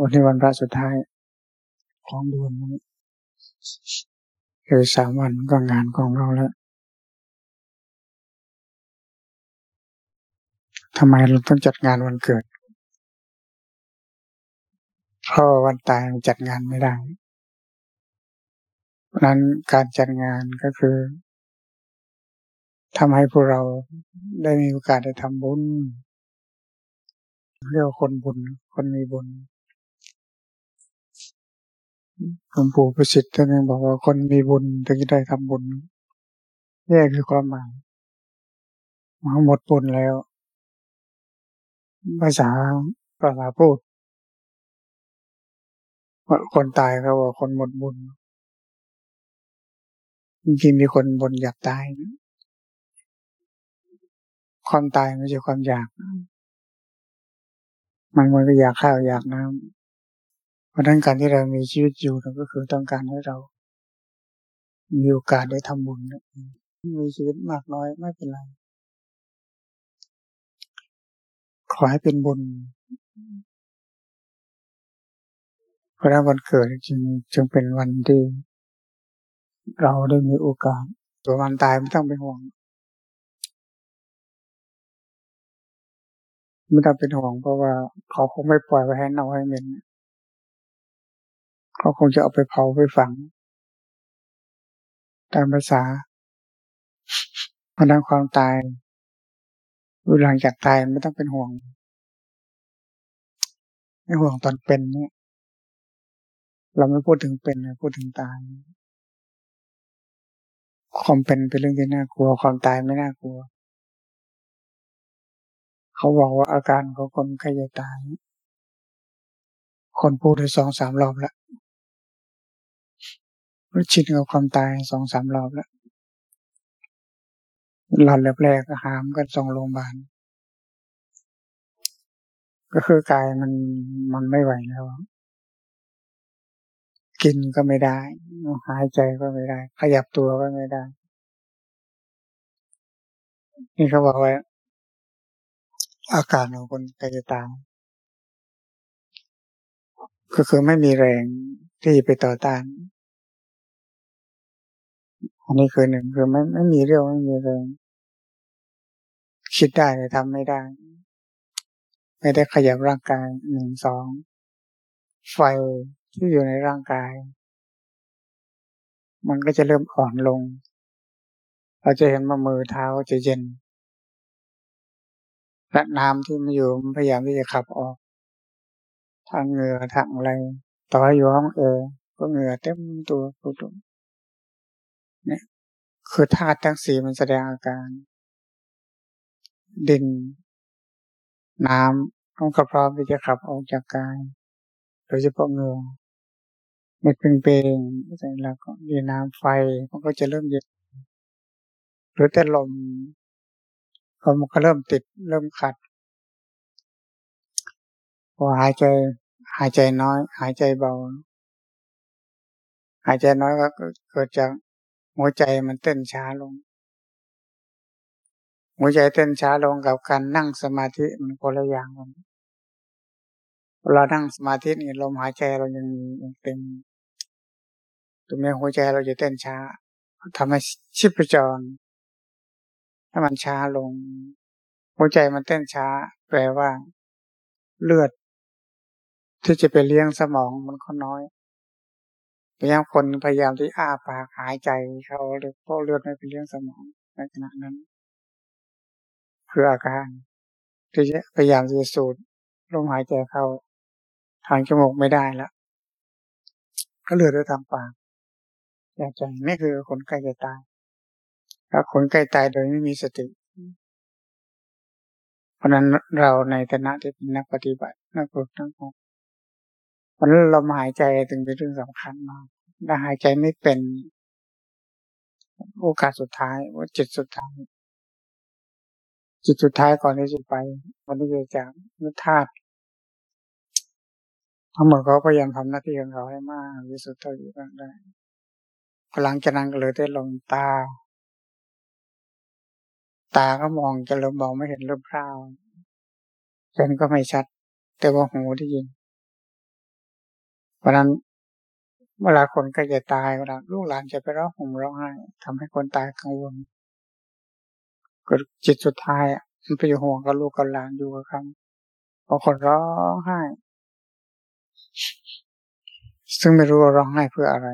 วันนี้วันพระสุดท้าย ของเดือนนี้คือสามวันก็งานของเราแล้วทำไมเราต้องจัดงานวันเกิด เพราะวันตายจัดงานไม่ได้เพราะนั้นการจัดงานก็คือทำให้พวกเราได้มีโอกาสได้ทำบุญ เรียกว่าคนบุญ คนมีบุญ หลวงปู่ประสิทธิ์ท่านบอกว่าคนมีบุญถึงจะได้ทำบุญนี่คือความหมายมาหมดบุญแล้ว ภาษาภาษาพูดว่าคนตายเขาว่าคนหมดบุญจริงมีคนบนอยากตาย ความตายไม่ใช่ความอยาก มันมันก็อยากข้าวอยากน้ำ ราะนั้นการที่เรามีชีวิตอยู่ก็คือต้องการให้เรา มีโอกาสได้ทำบุญมีชีวิตมากน้อยไม่เป็นไร ขอให้เป็นบุญเพราะวันเกิดจริงจึงเป็นวันที่เราได้มีโอกาสตัววันตายไม่ต้องเป็นห่วงไม่ต้องเป็นห่วงเพราะว่าเขาคงไม่ปล่อยไว้ให้เน่าให้เหม็น เขาคงจะเอาไปเผาไปฝัง ตามภาษาเพราะนั้นความตายหลังจากตายไม่ต้องเป็นห่วง ไม่ห่วงตอนเป็นเนี่ย เราไม่พูดถึงเป็นพูดถึงตายความเป็นเป็นเรื่องที่น่ากลัว ความตายไม่น่ากลัว เขาบอกว่าอาการของคนใกล้จะตาย คนพูดไปสองสามรอบแล้ว ชินกับความตายสองสามรอบแล้วหลอนแรกๆหามกันส่งโรงพยาบาลก็คือกายมันมันไม่ไหวแล้ว กินก็ไม่ได้ หายใจก็ไม่ได้ ขยับตัวก็ไม่ได้ นี่เขาบอกว่า อาการของคนกล้จะตายก็คือไม่มีแรงที่ไปต่อต้าน อันนี้คือหนึ่งคือไม่ไม่มีเรี่ยวไม่มีแรงคิดได้แต่ทำไม่ได้ ไม่ได้ขยับร่างกายหนึ่งสองไฟที่อยู่ในร่างกาย มันก็จะเริ่มอ่อนลง เราจะเห็นว่ามือเท้าจะเย็นและน้ำที่มันอยู่มันพยายามที่จะขับออก ทางเหงื่อทางอะไร ต่ออยู่ห้องเออก็เหงื่อเต็มตัวตัว เนี่ย คือธาตุทั้งสี่มันแสดงอาการ ดิน น้ำต้องกระพร้อมที่จะขับออกจากกาย โดยเฉพาะเหงื่อเม็ดเป็นเปงเสร็จแล้วก็มีน้ำไฟมันก็จะเริ่มเย็นหรือแต่ลมลมก็เริ่มติดเริ่มขัดพอหายใจ หายใจน้อย หายใจเบา หายใจน้อยก็เกิดจาก หัวใจมันเต้นช้าลง หัวใจเต้นช้าลงกับการนั่งสมาธิมันคนละอย่างกันเรานั่งสมาธินี่ลมหายใจเรายังยังเต็มตรงนี้หัวใจเราจะเต้นช้าทำให้ชีพจรให้มันช้าลง หัวใจมันเต้นช้า แปลว่า เลือด ที่จะไปเลี้ยงสมองมันก็น้อย พยายามคนพยายามที่อ้าปากหายใจเขาเลยเพราะเลือดไม่ไปเลี้ยงสมองในขณะนั้นคืออาการที่จะพยายามที่จะสูดลมหายใจเข้าทางจมูกไม่ได้แล้วก็เลือดด้วยทางปากอยากใจนี่คือคนใกล้จะตายถ้าคนใกล้ตายโดยไม่มีสติ เพราะนั้นเราในฐานะที่เป็นนักปฏิบัตินักฝึกนักฝึก เพราะนั้นเราหายใจถึงเป็นเรื่องสำคัญมากถ้าหายใจไม่เป็น โอกาสสุดท้ายว่าจิตสุดท้าย จิตสุดท้ายก่อนที่จะไปวันที่จะจากนุธาตุทั้งหมดเขาพยายามทำหน้าที่ของเขาให้มากที่สุดเท่าที่ได้หลังจากนั้นก็เลยได้ลงตา ตาก็มองจะเริ่มมองไม่เห็นเริ่มพร่าวเห็นก็ไม่ชัด แต่ว่าหูได้ยิน เพราะนั้นเวลาคนใกล้จะตายเวลาลูกหลานจะไปร้องห่มร้องไห้ทำให้คนตายกังวลก็จิตสุดท้ายมันไปอยู่ห่วงกับลูกกับหลานอยู่กับคำพอคนร้องไห้ ซึ่งไม่รู้ว่าร้องไห้เพื่ออะไร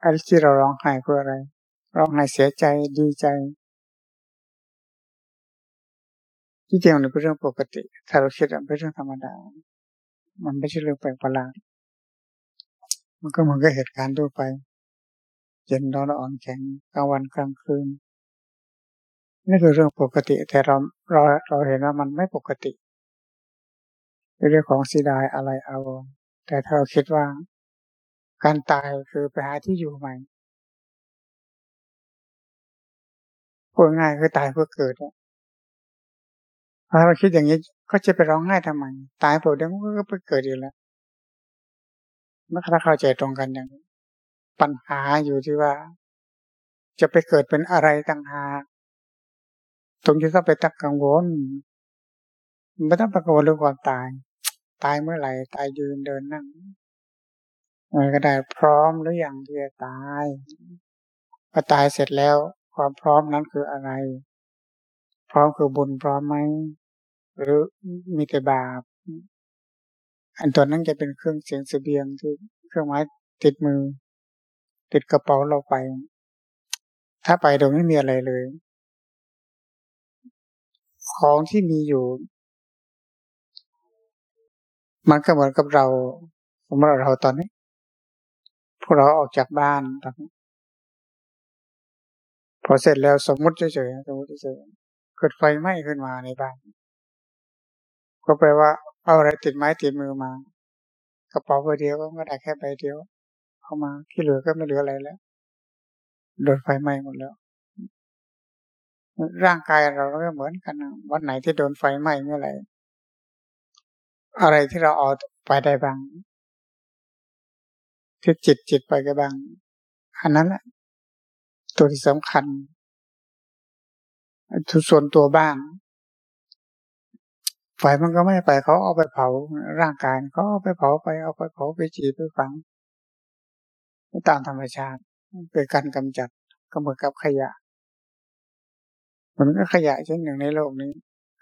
ไอ้ที่เราร้องไห้เพื่ออะไร ร้องไห้เสียใจดีใจ ที่จริงมันเป็นเรื่องปกติ ถ้าเราคิดมันเป็นเรื่องธรรมดา มันไม่ใช่เรื่องแปลกประหลาด มันก็เหมือนกับเหตุการณ์ทั่วไป เย็นร้อนอ่อนแข็งกลางวันกลางคืนนี่คือเรื่องปกติ แต่เราเราเราเห็นว่ามันไม่ปกติเรื่องของสีดายอะไรเอา แต่ถ้าเราคิดว่า การตายคือไปหาที่อยู่ใหม่พูดง่ายคือตายเพื่อเกิดถ้าเราคิดอย่างนี้ ก็จะไปร้องไห้ทำไมตายเพื่อเดี๋ยวก็ไปเกิดอยู่แล้วเมื่อถ้าเข้าใจตรงกันอย่างนี้ปัญหาอยู่ที่ว่า จะไปเกิดเป็นอะไรต่างหากตรงที่ต้องไปตักกังวลไม่ต้องไปกังวลเรื่องความตาย ตายเมื่อไหร่ตายยืนเดินนั่งอะไรก็ได้พร้อมหรืออยังที่จะตายพอตายเสร็จแล้ว ความพร้อมนั้นคืออะไร พร้อมคือบุญพร้อมไหม หรือมีแต่บาป อันตัวนั้นจะเป็นเครื่องเสียงเสบียงที่เครื่องไม้ติดมือ ติดกระเป๋าเราไป ถ้าไปโดยไม่มีอะไรเลย ของที่มีอยู่ มันก็เหมือนกับเราสมมติเราตอนนี้พวกเราออกจากบ้านตอนนี้พอเสร็จแล้วสมมติเฉยๆสมมติเฉยๆเกิดไฟไหม้ขึ้นมาในบ้าน ก็แปลว่า เอาอะไรติดไม้ติดมือมา กระเป๋าใบเดียวก็ได้แค่ใบเดียว เอามาที่เหลือก็ไม่เหลืออะไรแล้วโดนไฟไหม้หมดแล้ว ร่างกายเราก็เหมือนกันวันไหนที่โดนไฟไหม้เมื่อไหร่อะไรที่เราเอาไปได้บ้างที่จิตจิตไปก็บ้างอันนั้นแหละตัวที่สำคัญทุกส่วนตัวบ้าง ไฟมันก็ไม่ไปเขาเอาไปเผาร่างกายเขาเอาไปเผาไปเอาไปเผาไปจีไปฝังตามธรรมชาติเป็นการกำจัดก็เหมือนกับขยะ มันก็ขยะเช่นหนึ่งในโลกนี้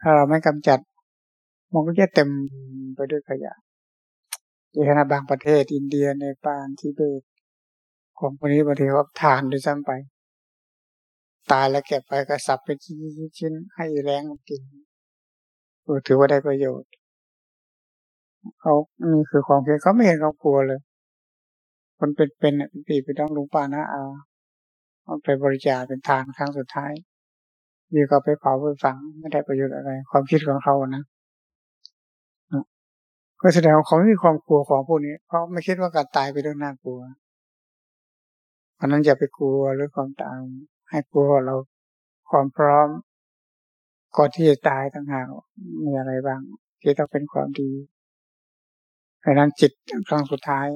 ถ้าเราไม่กำจัด มันก็จะเต็มไปด้วยขยะอย่างขณะบางประเทศอินเดียในปานทิเบตของพวกนี้บางทีเขาทานด้วยซ้ำไป ตายแล้วเก็บไปก็สับเป็นชิ้นๆให้แรงกิน ถือว่าได้ประโยชน์เขานี่คือความเพียรเขาไม่เห็นเขากลัวเลย คนเป็นเป็นเป็นปีไปต้องลุงป้านะอาเอาไปบริจาคเป็นทานครั้งสุดท้ายดีก็ไปเผาไปฝังไม่ได้ประโยชน์อะไร ความคิดของเขานะก็แสดงว่าเขาไม่มีความกลัวของพวกนี้เพราะไม่คิดว่าการตายเป็นเรื่องน่ากลัวเพราะนั้นอย่าไปกลัวเรื่อความตายให้กลัวเราความพร้อม ก่อนที่จะตายต่างหากมีอะไรบ้าง ที่ต้องเป็นความดีเพราะนั้นจิตครั้งสุดท้าย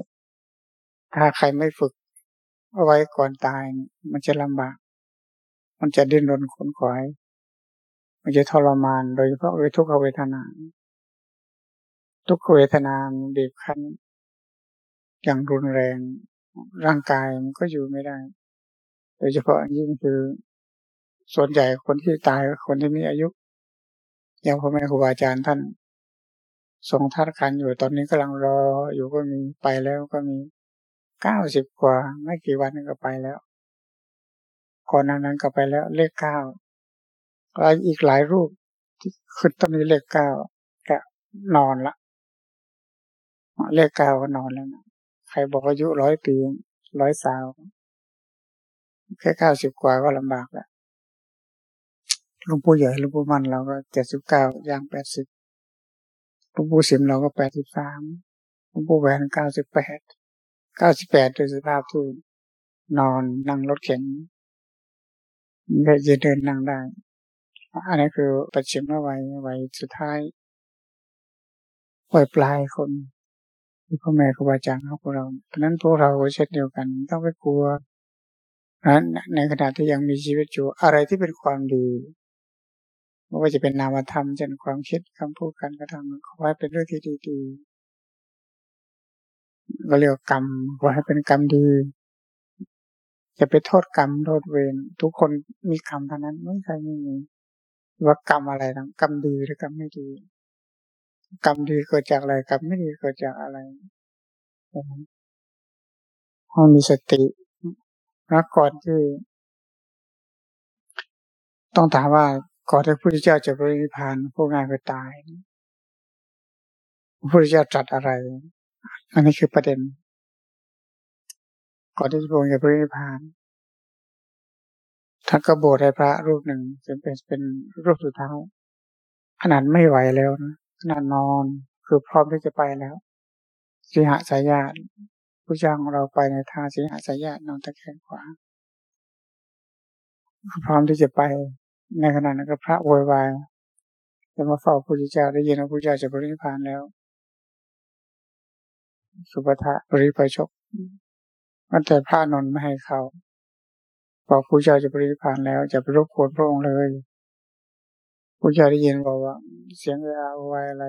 ถ้าใครไม่ฝึก เอาไว้ก่อนตาย มันจะลำบาก มันจะดิ้นรนขนขวาย มันจะทรมานโดยเฉพาะเวทุกขเวทนา ทุกขเวทนาบีบคั้น อย่างรุนแรง ร่างกายมันก็อยู่ไม่ได้ โดยเฉพาะยิ่งคือ ส่วนใหญ่คนที่ตายคนที่มีอายุอย่างพ่อแม่ครูบาอาจารย์ท่านทรงทัดขันอยู่ตอนนี้กำลังรออยู่ก็มีไปแล้วก็มีเก้าสิบกว่าไม่กี่วันก็ไปแล้วก่อนนั้นก็ไปแล้วเลขเก้าแล้วอีกหลายรูปที่ขึ้นตอนนี้เลขเก้าก็นอนละเลขเก้าก็นอนแล้วนะใครบอกอายุร้อยปีร้อยสาวแค่เก้าสิบกว่าก็ลำบากแล้ว หลวงปู่ใหญ่หลวงปู่มันเราก็เจ็ดสิบเก้าย่างแปดสิบหลวงปู่สิมเราก็แปดสิบสามหลวงปู่แหวนเก้าสิบแปดเก้าสิบแปดโดยสภาพที่นอนนั่งรถเข็นได้จะเดินนั่งได้ อันนี้คือปัจฉิมวัยวัยสุดท้ายวัยปลายคนที่พ่อแม่ครูบาอาจารย์เขาพวกเราเพราะนั้นพวกเราเช่นเดียวกันต้องไปกลัวในขณะที่ยังมีชีวิตอยู่อะไรที่เป็นความดี ม่ว่าจะเป็นนามธรรมเช่นความคิดคำพูดการกระทำขอให้เป็นเรื่องที่ดีก็เรียกกรรมขอให้เป็นกรรมดีจะไปโทษกรรมโทษเวรทุกคนมีกรรมเท่านั้นไม่ใครไม่มีว่ากรรมอะไรทั้งกรรมดีหรือกรรมไม่ดี กรรมดีเกิดจากอะไรกรรมไม่ดีเกิดจากอะไรให้มีสตินะก่อนที่ต้องถามว่า ก่อนที่พระพุทธเจ้าจะปรินิพพานผู้งานไปตายพระพุทธเจ้าตรัสอะไร อันนี้คือประเด็น ก่อนที่พระองค์จะปรินิพพานท่านก็บวชให้พระรูปหนึ่งจนเป็นเป็นรูปสุดท้ายขนาดไม่ไหวแล้วนะขนาดนอนคือพร้อมที่จะไปแล้วสิหสายญาติผู้จ้างของเราไปในทางสิหสายญาตินอนตะแคงขวาพร้อมที่จะไป ในขณะนั้นก็พระโวยวายจะมาเฝ้าพระพุทธเจ้าได้ยินว่าพระพุทธเจ้าจะปรินิพานแล้ว สุภทะปริปชกมันแต่พระนนท์ไม่ให้เขาบอกพระเจ้าจะปรินิพานแล้ว จะไปรบกวนพระองค์เลยพระเจ้าได้ยินบอกว่า เสียงเออวายอะไร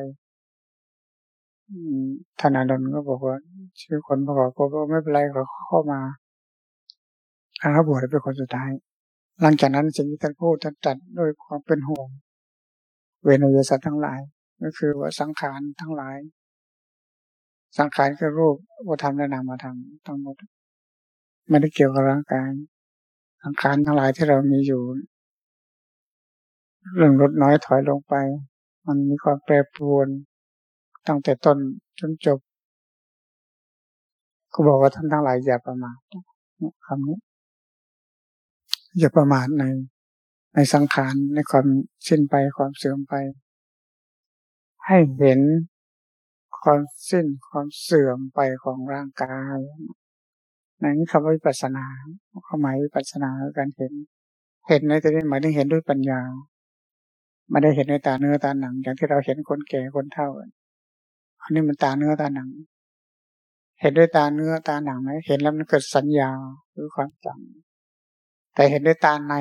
ธนาดนก็บอกว่า ชื่อคนประกอบก็ไม่เป็นไรเขาเข้ามาอาบวชเป็นคนสุดท้าย หลังจากนั้นสิ่งที่ท่านพูดท่านตัดด้วยความเป็นห่วง เวนยสัตว์ทั้งหลาย ก็คือว่าสังขารทั้งหลาย สังขารคือรูปว่าทำและนามธรรมทั้งหมดไม่ได้เกี่ยวกับร่างกายสังขารทั้งหลายที่เรามีอยู่ เรื่องลดน้อยถอยลงไป มันมีความแปรปรวนตั้งแต่ต้นจนจบก็บอกว่าท่านทั้งหลายอย่าประมาทคำนี้ อย่าประมาทในในสังขารในความสิ้นไปความเสื่อมไป ให้เห็นความสิ้นความเสื่อมไปของร่างกายนั่นคำว่าวิปัสนาความหมายวิปัสนาการเห็น เห็นในที่นี้หมายถึงเห็นด้วยปัญญาไม่ได้เห็นในตาเนื้อตาหนัง อย่างที่เราเห็นคนแก่คนเฒ่าอันนี้มันตาเนื้อตาหนัง เห็นด้วยตาเนื้อตาหนังไหมเห็นแล้วมันเกิดสัญญาหรือความจำ แต่เห็นด้วยตาใน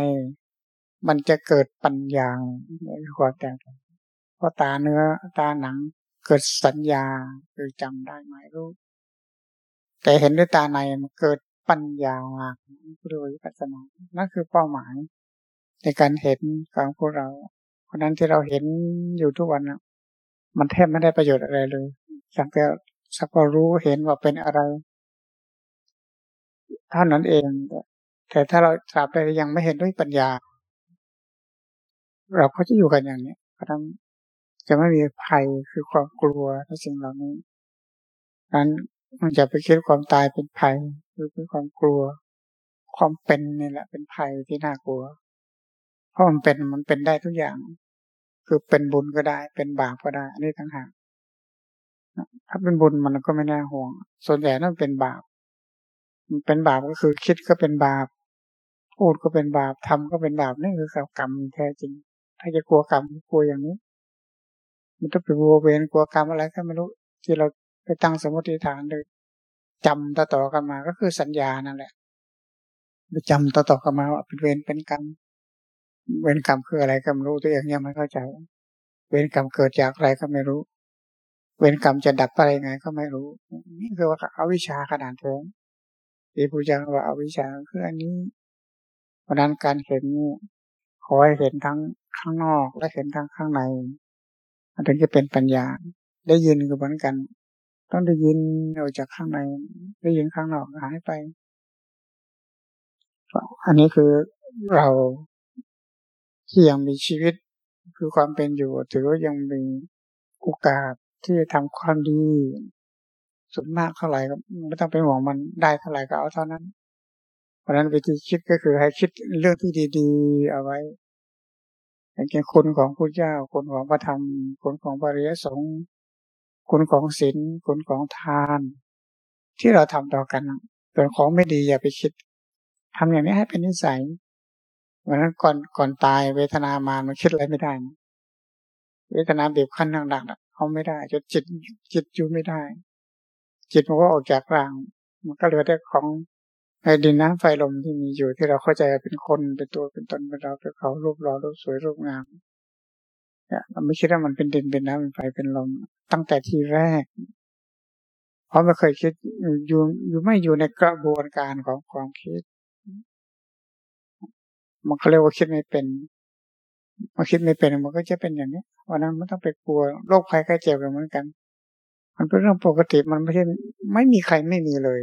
มันจะเกิดปัญญาคือความแตกต่างเพราะตาเนื้อตาหนังเกิดสัญญาคือจำได้หมายรู้ แต่เห็นด้วยตาในมันเกิดปัญญาโดยปัสนานั่นคือเป้าหมาย ในการเห็นของพวกเรา เพราะนั้นที่เราเห็นอยู่ทุกวันนะมันแทบไม่ได้ประโยชน์อะไรเลยสักแต่สักว่ารู้เห็นว่าเป็นอะไรเท่านั้นเอง แต่ถ้าเราตราบใดยังไม่เห็นด้วยปัญญา เราก็จะอยู่กันอย่างนี้เพราะนั้นจะไม่มีภัยคือความกลัวทั้งสิ่งเหล่านี้นั้นมันจะไปคิดความตายเป็นภัยหรือเป็นความกลัว ความเป็นนี่แหละ เป็นภัยที่น่ากลัว เพราะมันเป็นมันเป็นได้ทุกอย่าง คือเป็นบุญก็ได้ เป็นบาปก็ได้ อันนี้ทั้งหากถ้าเป็นบุญมันก็ไม่น่าห่วง ส่วนใหญ่นั่นเป็นบาป มันเป็นบาปก็คือคิดก็เป็นบาป พูดก็เป็นบาปทำก็เป็นบาปนี่คือกรรมแท้จริง ถ้าจะกลัวกรรมกลัวอย่างนี้ มันต้องไปบัวเวนกลัวกรรมอะไรก็ไม่รู้ ที่เราไปตั้งสมมติฐานเลยจำต่อต่อกันมาก็คือสัญญานั่นแหละไปจำต่อต่อกันมาว่าเป็นเวรเป็นกรรมเวรกรรมคืออะไรก็ไม่รู้ตัวเองยังไม่เข้าใจ เวรกรรมเกิดจากอะไรก็ไม่รู้ เวรกรรมจะดับอะไรไงก็ไม่รู้ นี่คือว่าเอาวิชาขนาดเทิงที่พู้จ้าว่าเอาวิชาคืออันนี้ เพราะนั้นการเห็นขอให้เห็นทั้งข้างนอกและเห็นทั้งข้างในมันถึงจะเป็นปัญญา ได้ยินก็เหมือนกัน ต้องได้ยินออกจากข้างใน ได้ยินข้างนอกหายไป อันนี้คือเราที่ยังมีชีวิตคือความเป็นอยู่ ถือว่ายังมีโอกาสที่จะทำความดีสุดมากเท่าไหร่ก็ไม่ต้องไปหวังมันได้เท่าไหร่ก็เอาเท่านั้น เพราะนั้นวิธีคิดก็คือให้คิดเรื่องที่ดีๆ เอาไว้อย่างเช่นคุณของพระเจ้า คุณของพระธรรม คุณของพระริยสงฆ์คุณของศีลคุณของทาน ที่เราทำต่อกันส่วนของไม่ดีอย่าไปคิดทำอย่างนี้ให้เป็นนิสัยวันนั้นก่อนก่อนตายเวทนามามันคิดอะไรไม่ได้ เวทนาบีบคั้นหนักๆเอาไม่ได้จนจิตจิตอยู่ไม่ได้ จิตมันก็ออกจากร่าง มันก็เหลือแต่ของ ไอ้ดินน้ำไฟลมที่มีอยู่ที่เราเข้าใจเป็นคนเป็นตัวเป็นตนเป็นเราเป็นเขารูปหล่อรูปสวยรูปงามเราไม่คิดว่ามันเป็นดินเป็นน้ำเป็นไฟเป็นลมตั้งแต่ทีแรก เพราะไม่เคยคิดอยู่อยู่ไม่อยู่ในกระบวนการของความคิด มันเขาเรียกว่าคิดไม่เป็นมันคิดไม่เป็นมันก็จะเป็นอย่างนี้วันนั้นมันต้องไปกลัวโรคภัยไข้เจ็บเหมือนกัน มันเป็นเรื่องปกติมันไม่ใช่ไม่มีใครไม่มีเลย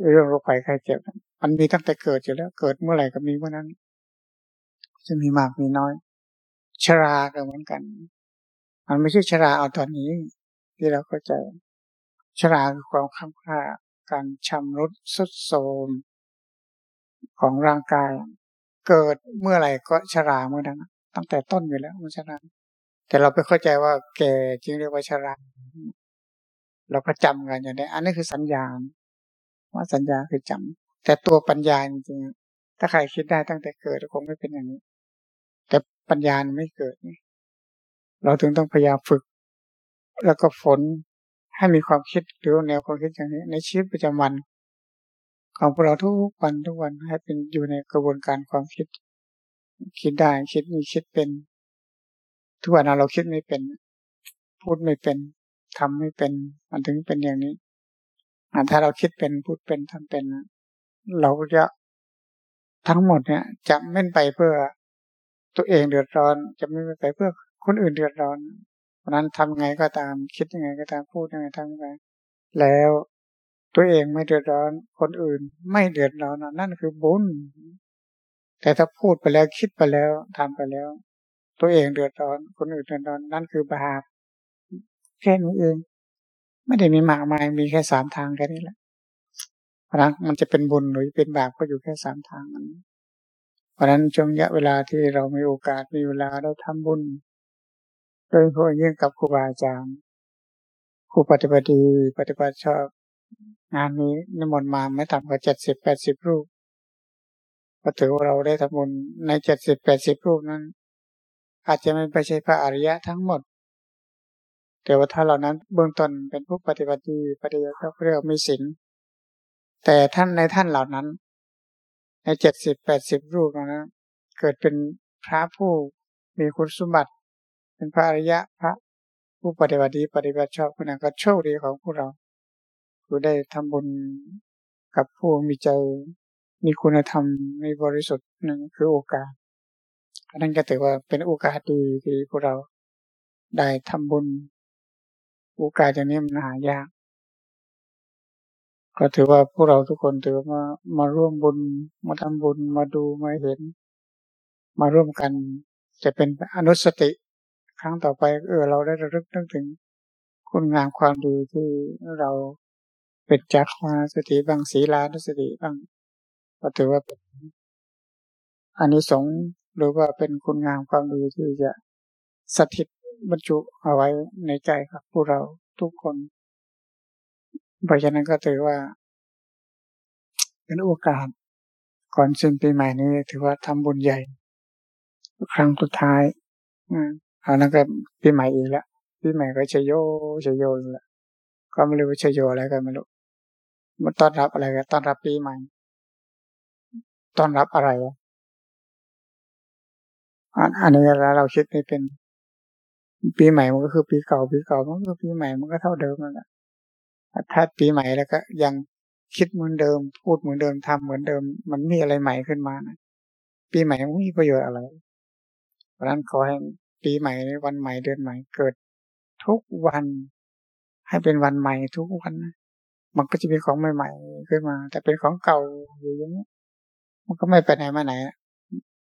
เรื่องโรคภัยไข้เจ็บ มันมีตั้งแต่เกิดอยู่แล้ว เกิดเมื่อไหร่ก็มีเมื่อนั้น จะมีมากมีน้อย ชราก็เหมือนกัน มันไม่ใช่ชราเอาตอนนี้ ที่เราเข้าใจชราคือความข้ามค่าการชำรุดสุดโทรมของร่างกาย เกิดเมื่อไหร่ก็ชราเมื่อนั้นตั้งแต่ต้นอยู่แล้วมันชราแต่เราไปเข้าใจว่าแก่จึงเรียกว่าชราเราก็จำกันอย่างนี้อันนี้คือสัญญาณ ว่าสัญญาคือจำแต่ตัวปัญญาจริงๆถ้าใครคิดได้ตั้งแต่เกิดคงไม่เป็นอย่างนี้ แต่ปัญญาไม่เกิดเราถึงต้องพยายามฝึก แล้วก็ฝนให้มีความคิดหรือแนวความคิดอย่างนี้ ในชีวิตประจำวัน ของพวกเราทุกวันทุกวันให้เป็นอยู่ในกระบวนการความคิด คิดได้คิดมีคิดเป็น ทุกวันเราคิดไม่เป็น พูดไม่เป็นทำไม่เป็น มันถึงเป็นอย่างนี้ ถ้าเราคิดเป็นพูดเป็นทำเป็น เราก็จะทั้งหมดเนี่ยจะไม่ไปเพื่อตัวเองเดือดร้อน จะไม่ไปเพื่อคนอื่นเดือดร้อนเพราะนั้นทำไงก็ตาม คิดยังไงก็ตามพูดยังไงทำไงแล้วตัวเองไม่เดือดร้อน คนอื่นไม่เดือดร้อนนั่นคือบุญแต่ถ้าพูดไปแล้วคิดไปแล้วทำไปแล้ว ตัวเองเดือดร้อน คนอื่นเดือดร้อนนั่นคือบาปแค่นี้เอง ไม่ได้มีมากมายมีแค่สามทางแค่นี้แหละเพราะนั้นมันจะเป็นบุญหรือเป็นบาปก็อยู่แค่สามทางนั้นเพราะนั้นช่วงระยะเวลาที่เรามีโอกาสมีเวลาได้ทำบุญโดยเฉพาะยิ่งกับครูบาอาจารย์ครูปฏิบัติดีปฏิบัติชอบงานนี้นิมนต์มาไม่ต่ำกว่าเจ็ดสิบแปดสิบรูปก็ถือว่าเราได้ทำบุญในเจ็ดสิบแปดสิบรูปนั้น อาจจะไม่ใช่พระอริยะทั้งหมด แต่ว่าถ้าเหล่านั้นเบื้องต้นเป็นผู้ปฏิบัติดีปฏิบัติเขาเรียกมีศีลแต่ท่านในท่านเหล่านั้น ในเจ็ดสิบแปดสิบรูปนะเกิดเป็นพระผู้มีคุณสมบัติ เป็นพระอริยะพระผู้ปฏิบัติดีปฏิบัติชอบคนนั้นก็โชคดีของพวกเราคือได้ทำบุญกับผู้มีใจมีคุณธรรมมีบริสุทธิ์นั่นคือโอกาสนั่นก็ถือว่าเป็นโอกาสดีที่พวกเราได้ทำบุญ โอกาสอย่างนี้มันหายาก ก็ถือว่าพวกเราทุกคนถือมามาร่วมบุญ มาทำบุญมาดูมาเห็น มาร่วมกัน จะเป็นอนุสติ ครั้งต่อไปเออเราได้ระลึกนึกถึง คุณงามความดีที่เราเป็นจักมาสติบางศีลานุสติบางก็ถือว่าเป็นอันนี้สงหรือว่าเป็นคุณงามความดีที่จะสถิต บรรจุเอาไว้ในใจครับพวกเราทุกคนเพราะฉะนั้นก็ถือว่า เป็นโอกาส ก่อนสิ้นปีใหม่นี้ถือว่าทำบุญใหญ่ ครั้งสุดท้ายอืมเอานั้นก็ปีใหม่อีกแล้วปีใหม่ก็ชโยชโยแล้วก็ไม่รู้ว่าชโยอะไรกันไม่รู้มันต้อนรับอะไรกันต้อนรับปีใหม่ต้อนรับอะไรอันนี้เราคิดไม่เป็น ปีใหม่มันก็คือปีเก่าปีเก่ามันก็ปีใหม่มันก็เท่าเดิมนั่นแหละถ้าปีใหม่แล้วก็ยังคิดเหมือนเดิม พูดเหมือนเดิมทำเหมือนเดิม มันมีอะไรใหม่ขึ้นมานะปีใหม่ไม่มีประโยชน์อะไร เพราะนั้นขอให้ปีใหม่วันใหม่เดือนใหม่เกิด ทุกวัน ให้เป็นวันใหม่ทุกวันนะมันก็จะมีของใหม่ๆขึ้นมา แต่เป็นของเก่าอยู่อย่างนี้มันก็ไม่ไปไหนมาไหน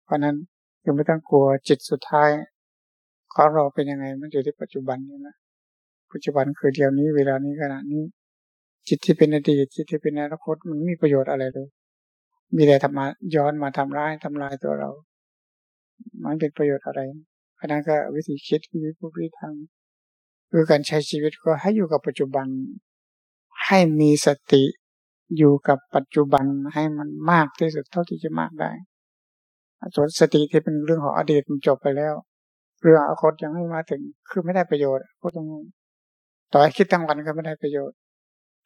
เพราะนั้นยังไม่ต้องกลัวจิตสุดท้าย ของเราเป็นยังไงมันอยู่ที่ปัจจุบันนี่นะปัจจุบันคือเดียวนี้เวลานี้ขณะนี้จิตที่เป็นอดีตจิตที่เป็นอนาคตมันมีประโยชน์อะไรเลยมีแต่ทำมาย้อนมาทำร้ายทำลายตัวเรา มันเป็นประโยชน์อะไรขณะก็วิธีคิดวิธีพูดวิธีทำคือการใช้ชีวิตก็ให้อยู่กับปัจจุบัน ให้มีสติอยู่กับปัจจุบันให้มันมากที่สุดเท่าที่จะมากได้ส่วนสติที่เป็นเรื่องของอดีตมันจบไปแล้ว เรื่องอนาคตยังไม่มาถึงคือไม่ได้ประโยชน์พูดตรงต่อให้คิดทั้งวันก็ไม่ได้ประโยชน์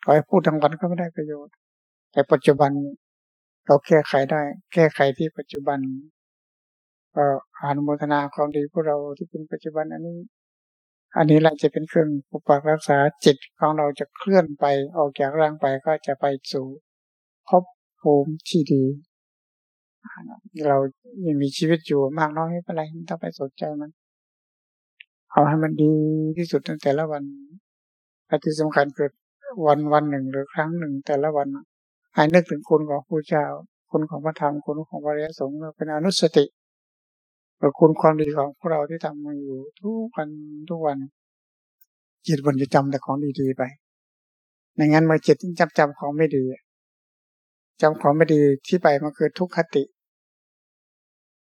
ต่อให้พูดทั้งวันก็ไม่ได้ประโยชน์ แต่ปัจจุบันเราแก้ไขได้ แก้ไขที่ปัจจุบันก็อนุโมทนาความดีพวกเราที่เป็นปัจจุบันอันนี้ อันนี้แหละจะเป็นเครื่องปกปักรักษาจิตของเราจะเคลื่อนไปออกจากร่างไปก็จะไปสู่ภพภูมิที่ดี เรายังมีชีวิตอยู่มากน้อยไม่เป็นไรไม่ต้องไปสนใจมัน เอาให้มันดีที่สุดในแต่ละวันอที่สำคัญคือวันวันหนึ่งหรือครั้งหนึ่งแต่ละวันให้นึกถึงคุณของผู้เจ้า คุณของพระธรรมคุณของพระเรศสงฆ์เป็นอนุสติหรือคุณความดีของพวกเราที่ทำมาอยู่ทุกวันทุกวันจิตมันจะจำแต่ของดีๆไปในงั้นเมื่อจิตจำจำของไม่ดีจำของไม่ดีที่ไปมันคือทุกขติ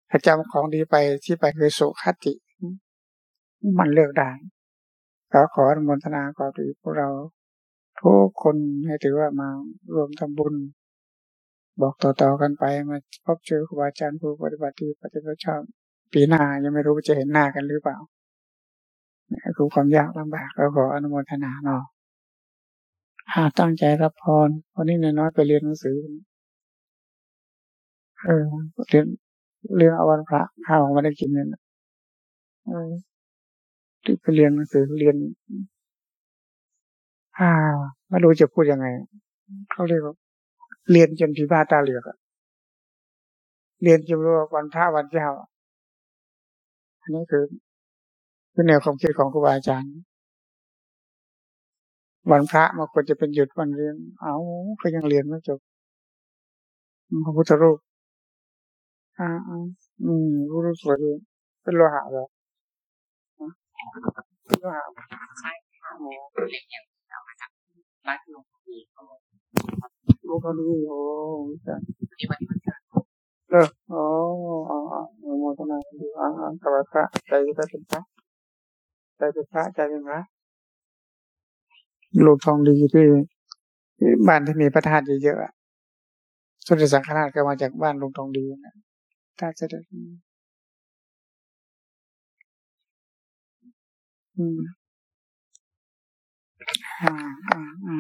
ถ้าจำของดีไปที่ไปคือสุขติ มันเลือกได้ก็ขออนุโมทนาขอดีพวกเราทุกคนให้ถือว่ามารวมทำบุญ บอกต่อๆกันไปมาพบเจอครูบาอาจารย์ผู้ปฏิบัติปฏิบัติชอบปีหน้ายังไม่รู้จะเห็นหน้ากันหรือเปล่านี่คือความยากลำบากก็ขออนุโมทนาเนาะหาตั้งใจรับพรวันนี้น้อยไปเรียนหนังสือเออเรียนเรียนเอาวันพระข้าวไม่ได้กินเนี่ย ไปเรียนหนังสือเรียน อ่าไม่รู้จะพูดยังไงเขาเรียกว่าเรียนจนผีบ้าตาเหลือกเรียนจนรู้ว่าวันพระวันเจ้าอันนี้คือคือแนวความคิดของครูบาอาจารย์ วันพระมันควรจะเป็นหยุดวันเรียน เอาก็ยังเรียนไม่จบพระพุทธรูปอ่าอืมรู้รู้สวยเป็นโลหะเหรอเป็นโลหะ ใช่ค่ะเล็กอย่างเดียวนะครับร้านลุงดีเขาลูกเขาดีโอ้จ้ะที่วันนี้มันเกิดเออโอ้อ๋อโมทนาดีอ่ากับพระใจจะเป็นพระใจเป็นพระใจเป็นพระลูกทองดีที่บ้านที่มีพระธาตุเยอะๆสมเด็จสังฆราชก็มาจากบ้านลุงทองดีนะถ้าจะได้ อืมอ่าอ่าอ่า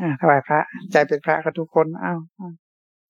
อ่าถวายพระ ใจเป็นพระกับทุกคน อ้าว